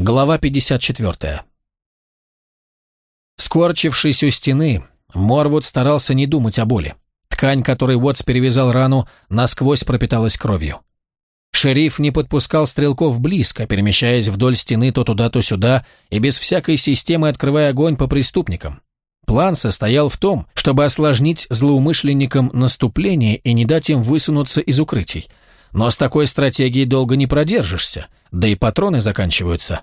Глава 54. Скорчившись у стены, Морвуд старался не думать о боли. Ткань, которой Уотс перевязал рану, насквозь пропиталась кровью. Шериф не подпускал стрелков близко, перемещаясь вдоль стены то туда, то сюда, и без всякой системы открывая огонь по преступникам. План состоял в том, чтобы осложнить злоумышленникам наступление и не дать им высунуться из укрытий. Но с такой стратегией долго не продержишься, да и патроны заканчиваются.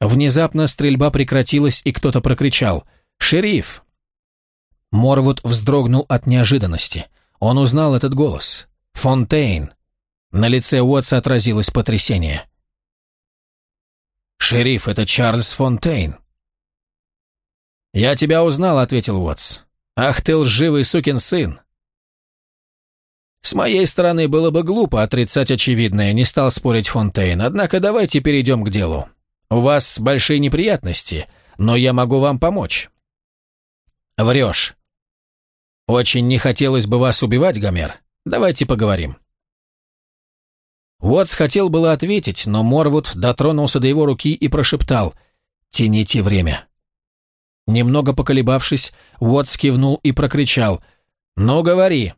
Внезапно стрельба прекратилась, и кто-то прокричал «Шериф!». Морвуд вздрогнул от неожиданности. Он узнал этот голос. «Фонтейн!». На лице Уотса отразилось потрясение. «Шериф, это Чарльз Фонтейн». «Я тебя узнал», — ответил Уотс. «Ах ты лживый сукин сын!» С моей стороны было бы глупо отрицать очевидное, не стал спорить Фонтейн, однако давайте перейдем к делу. У вас большие неприятности, но я могу вам помочь. Врешь. Очень не хотелось бы вас убивать, Гомер. Давайте поговорим. Уотс хотел было ответить, но Морвуд дотронулся до его руки и прошептал «Тяните время». Немного поколебавшись, Уотс кивнул и прокричал «Ну, говори».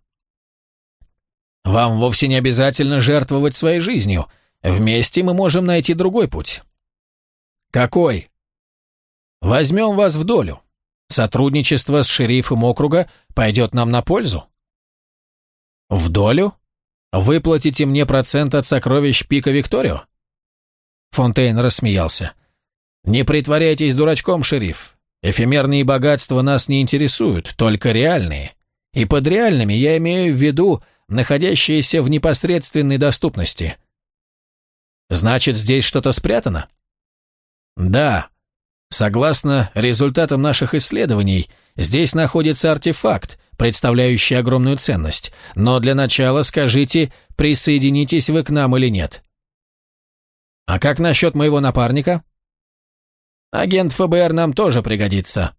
Вам вовсе не обязательно жертвовать своей жизнью. Вместе мы можем найти другой путь. Какой? Возьмем вас в долю. Сотрудничество с шерифом округа пойдет нам на пользу. В долю? Выплатите мне процент от сокровищ Пика Викторио? Фонтейн рассмеялся. Не притворяйтесь дурачком, шериф. Эфемерные богатства нас не интересуют, только реальные. И под реальными я имею в виду находящиеся в непосредственной доступности. Значит, здесь что-то спрятано? Да. Согласно результатам наших исследований, здесь находится артефакт, представляющий огромную ценность. Но для начала скажите, присоединитесь вы к нам или нет. А как насчет моего напарника? Агент ФБР нам тоже пригодится.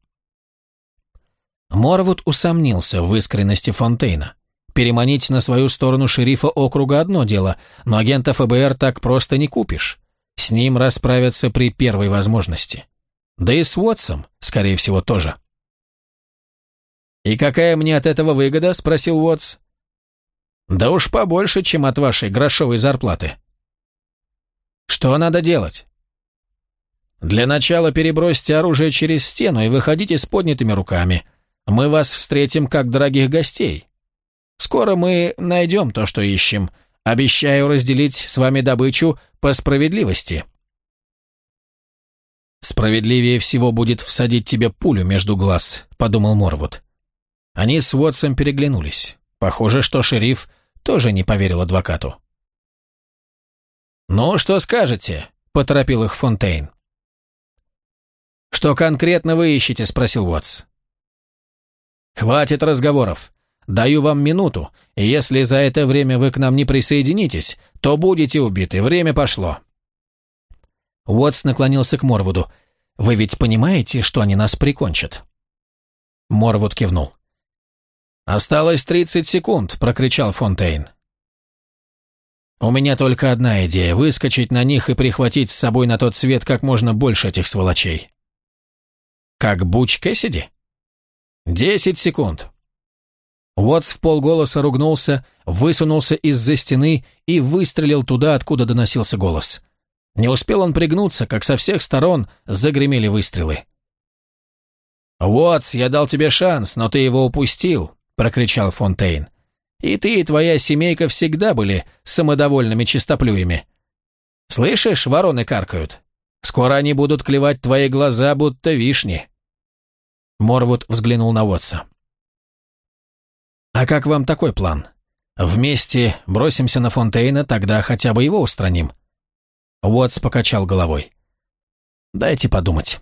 Морвуд усомнился в искренности Фонтейна. Переманить на свою сторону шерифа округа одно дело, но агента ФБР так просто не купишь. С ним расправятся при первой возможности. Да и с Уотсом, скорее всего, тоже. «И какая мне от этого выгода?» – спросил Уотс. «Да уж побольше, чем от вашей грошовой зарплаты». «Что надо делать?» «Для начала перебросьте оружие через стену и выходите с поднятыми руками. Мы вас встретим как дорогих гостей. Скоро мы найдем то, что ищем. Обещаю разделить с вами добычу по справедливости». «Справедливее всего будет всадить тебе пулю между глаз», — подумал Морвуд. Они с Уотсом переглянулись. Похоже, что шериф тоже не поверил адвокату. «Ну, что скажете?» — поторопил их Фонтейн. «Что конкретно вы ищете?» — спросил Уотс. «Хватит разговоров. Даю вам минуту, и если за это время вы к нам не присоединитесь, то будете убиты, время пошло». Уотс наклонился к Морвуду. «Вы ведь понимаете, что они нас прикончат?» Морвуд кивнул. «Осталось тридцать секунд», — прокричал Фонтейн. «У меня только одна идея — выскочить на них и прихватить с собой на тот свет как можно больше этих сволочей». «Как Буч Кэссиди?» «Десять секунд». Уотс в полголоса ругнулся, высунулся из-за стены и выстрелил туда, откуда доносился голос. Не успел он пригнуться, как со всех сторон загремели выстрелы. «Уотс, я дал тебе шанс, но ты его упустил», — прокричал Фонтейн. «И ты и твоя семейка всегда были самодовольными чистоплюями. Слышишь, вороны каркают? Скоро они будут клевать твои глаза, будто вишни». Морвуд взглянул на Уотса. «А как вам такой план? Вместе бросимся на Фонтейна, тогда хотя бы его устраним». Уотс покачал головой. «Дайте подумать».